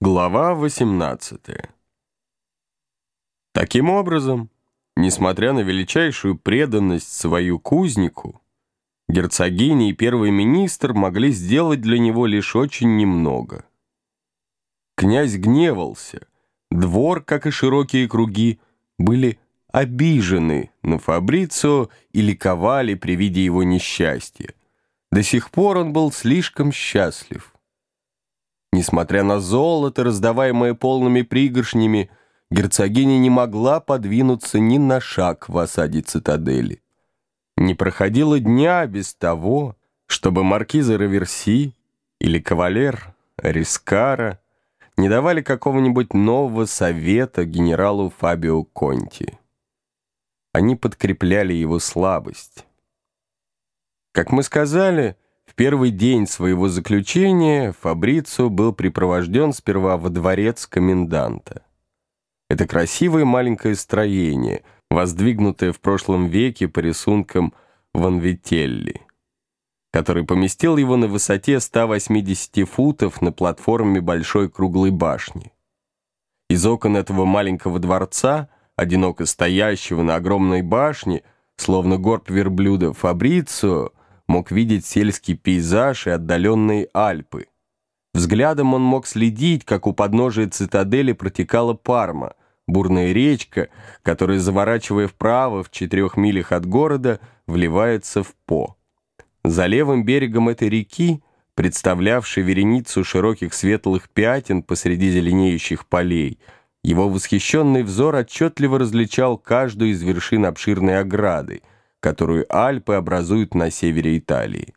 Глава 18 Таким образом, несмотря на величайшую преданность свою кузнику, герцогиня и первый министр могли сделать для него лишь очень немного. Князь гневался, двор, как и широкие круги, были обижены на Фабрицио и ликовали при виде его несчастья. До сих пор он был слишком счастлив. Несмотря на золото, раздаваемое полными пригоршнями, герцогиня не могла подвинуться ни на шаг в осаде цитадели. Не проходило дня без того, чтобы маркиза Раверси или кавалер Рискара не давали какого-нибудь нового совета генералу Фабио Конти. Они подкрепляли его слабость. Как мы сказали, в первый день своего заключения Фабрицио был припровожден сперва во дворец коменданта. Это красивое маленькое строение, воздвигнутое в прошлом веке по рисункам Ванвителли, который поместил его на высоте 180 футов на платформе большой круглой башни. Из окон этого маленького дворца, одиноко стоящего на огромной башне, словно горб верблюда Фабрицио, мог видеть сельский пейзаж и отдаленные Альпы. Взглядом он мог следить, как у подножия цитадели протекала Парма, бурная речка, которая, заворачивая вправо в четырех милях от города, вливается в По. За левым берегом этой реки, представлявшей вереницу широких светлых пятен посреди зеленеющих полей, его восхищенный взор отчетливо различал каждую из вершин обширной ограды — которую Альпы образуют на севере Италии.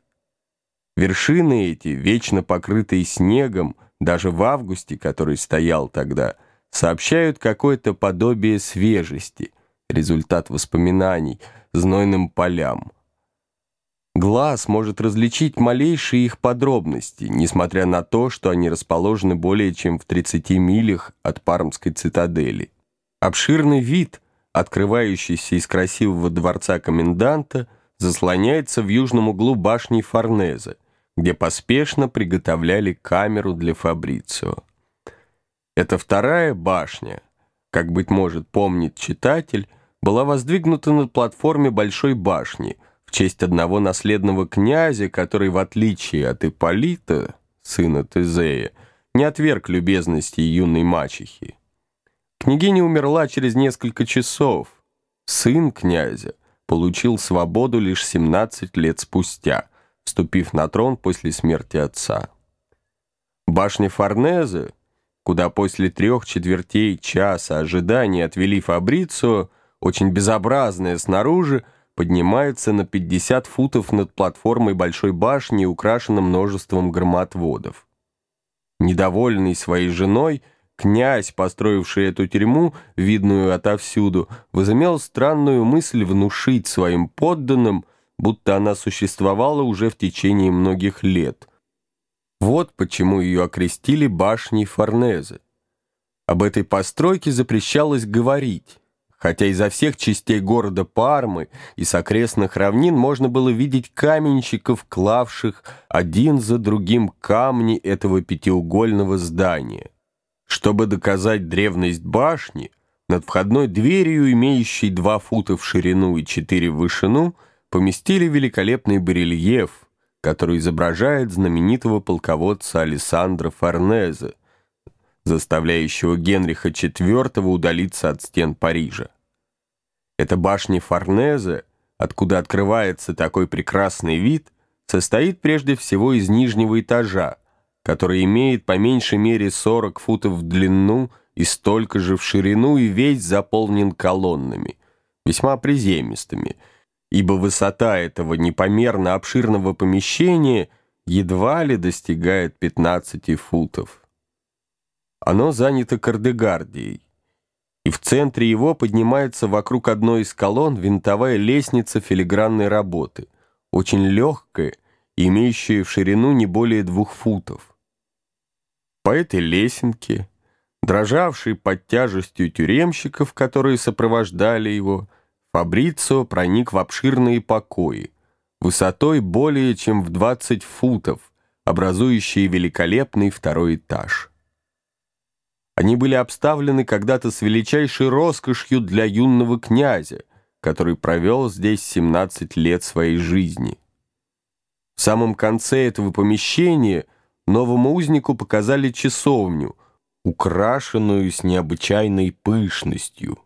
Вершины эти, вечно покрытые снегом, даже в августе, который стоял тогда, сообщают какое-то подобие свежести, результат воспоминаний, знойным полям. Глаз может различить малейшие их подробности, несмотря на то, что они расположены более чем в 30 милях от Пармской цитадели. Обширный вид — открывающийся из красивого дворца коменданта, заслоняется в южном углу башни Форнезе, где поспешно приготовляли камеру для Фабрицио. Эта вторая башня, как, быть может, помнит читатель, была воздвигнута над платформе Большой башни в честь одного наследного князя, который, в отличие от Ипполита, сына Тезея, не отверг любезности юной мачехи. Княгиня умерла через несколько часов. Сын князя получил свободу лишь 17 лет спустя, вступив на трон после смерти отца. Башня Форнезе, куда после трех четвертей часа ожидания отвели Фабрицио, очень безобразная снаружи, поднимается на 50 футов над платформой большой башни, украшена множеством громотводов. Недовольный своей женой, Князь, построивший эту тюрьму, видную отовсюду, возымел странную мысль внушить своим подданным, будто она существовала уже в течение многих лет. Вот почему ее окрестили башней Форнезе. Об этой постройке запрещалось говорить, хотя изо всех частей города Пармы и с окрестных равнин можно было видеть каменщиков, клавших один за другим камни этого пятиугольного здания. Чтобы доказать древность башни, над входной дверью, имеющей два фута в ширину и четыре в вышину, поместили великолепный барельеф, который изображает знаменитого полководца Алессандро Форнезе, заставляющего Генриха IV удалиться от стен Парижа. Эта башня Форнезе, откуда открывается такой прекрасный вид, состоит прежде всего из нижнего этажа, который имеет по меньшей мере 40 футов в длину и столько же в ширину и весь заполнен колоннами, весьма приземистыми, ибо высота этого непомерно обширного помещения едва ли достигает 15 футов. Оно занято кардегардией, и в центре его поднимается вокруг одной из колонн винтовая лестница филигранной работы, очень легкая, имеющая в ширину не более двух футов. По этой лесенке, дрожавший под тяжестью тюремщиков, которые сопровождали его, Фабрицио проник в обширные покои, высотой более чем в 20 футов, образующие великолепный второй этаж. Они были обставлены когда-то с величайшей роскошью для юного князя, который провел здесь 17 лет своей жизни. В самом конце этого помещения новому узнику показали часовню, украшенную с необычайной пышностью.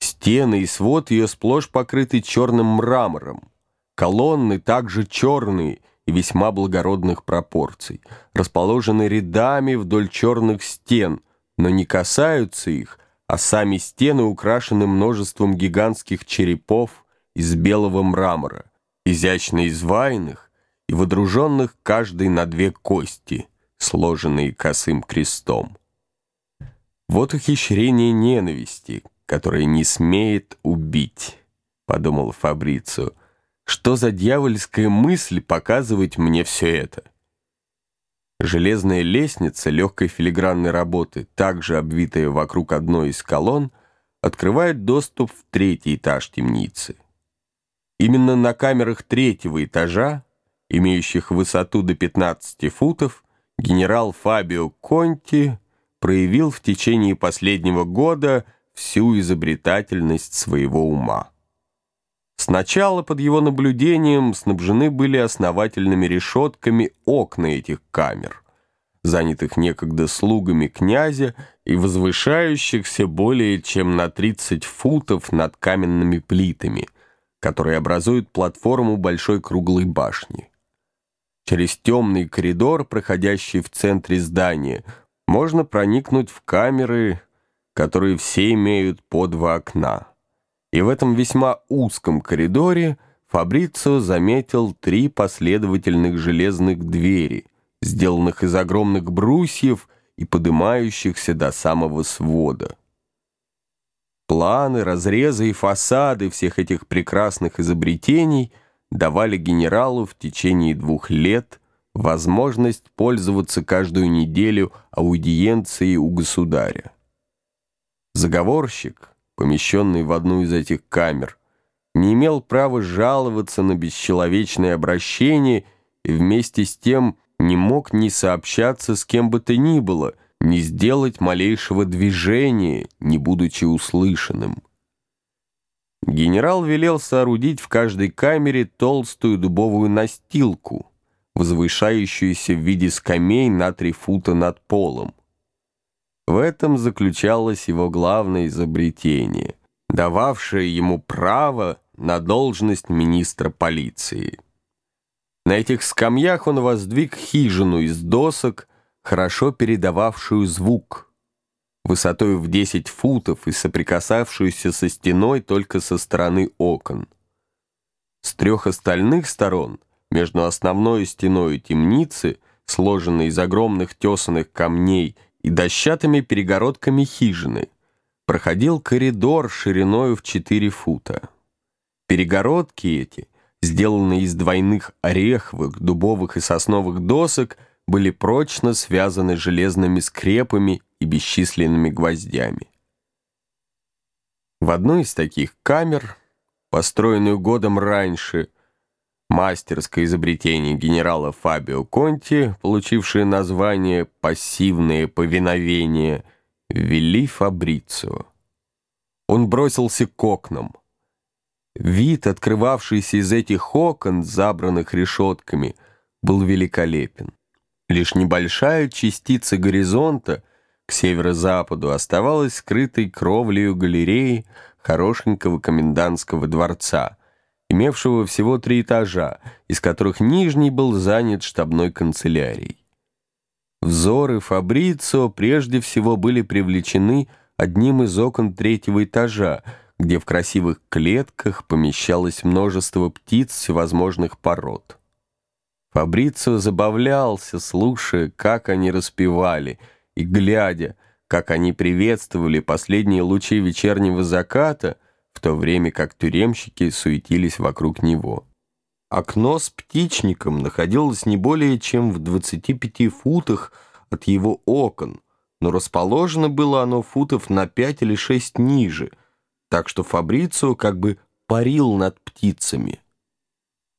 Стены и свод ее сплошь покрыты черным мрамором. Колонны также черные и весьма благородных пропорций, расположены рядами вдоль черных стен, но не касаются их, а сами стены украшены множеством гигантских черепов из белого мрамора, изящно изваянных и водруженных каждый на две кости, сложенные косым крестом. Вот ухищрение ненависти, которое не смеет убить, подумал Фабрицио. Что за дьявольская мысль показывать мне все это? Железная лестница легкой филигранной работы, также обвитая вокруг одной из колонн, открывает доступ в третий этаж темницы. Именно на камерах третьего этажа, имеющих высоту до 15 футов, генерал Фабио Конти проявил в течение последнего года всю изобретательность своего ума. Сначала под его наблюдением снабжены были основательными решетками окна этих камер, занятых некогда слугами князя и возвышающихся более чем на 30 футов над каменными плитами, которые образуют платформу большой круглой башни. Через темный коридор, проходящий в центре здания, можно проникнуть в камеры, которые все имеют по два окна. И в этом весьма узком коридоре Фабрицио заметил три последовательных железных двери, сделанных из огромных брусьев и поднимающихся до самого свода. Планы, разрезы и фасады всех этих прекрасных изобретений давали генералу в течение двух лет возможность пользоваться каждую неделю аудиенцией у государя. Заговорщик, помещенный в одну из этих камер, не имел права жаловаться на бесчеловечное обращение и вместе с тем не мог ни сообщаться с кем бы то ни было, ни сделать малейшего движения, не будучи услышанным. Генерал велел соорудить в каждой камере толстую дубовую настилку, возвышающуюся в виде скамей на три фута над полом. В этом заключалось его главное изобретение, дававшее ему право на должность министра полиции. На этих скамьях он воздвиг хижину из досок, хорошо передававшую звук, высотой в 10 футов и соприкасавшуюся со стеной только со стороны окон. С трех остальных сторон, между основной стеной темницы, сложенной из огромных тесанных камней и дощатыми перегородками хижины проходил коридор шириной в 4 фута. Перегородки эти, сделанные из двойных ореховых, дубовых и сосновых досок, были прочно связаны железными скрепами и бесчисленными гвоздями. В одной из таких камер, построенную годом раньше, мастерское изобретение генерала Фабио Конти, получившее название «пассивное повиновение», ввели Фабрицио. Он бросился к окнам. Вид, открывавшийся из этих окон, забранных решетками, был великолепен. Лишь небольшая частица горизонта к северо-западу оставалась скрытой кровлею галереи хорошенького комендантского дворца — имевшего всего три этажа, из которых нижний был занят штабной канцелярией. Взоры Фабрицио прежде всего были привлечены одним из окон третьего этажа, где в красивых клетках помещалось множество птиц всевозможных пород. Фабрицио забавлялся, слушая, как они распевали, и глядя, как они приветствовали последние лучи вечернего заката — в то время как тюремщики суетились вокруг него. Окно с птичником находилось не более чем в 25 футах от его окон, но расположено было оно футов на 5 или 6 ниже, так что Фабрицио как бы парил над птицами.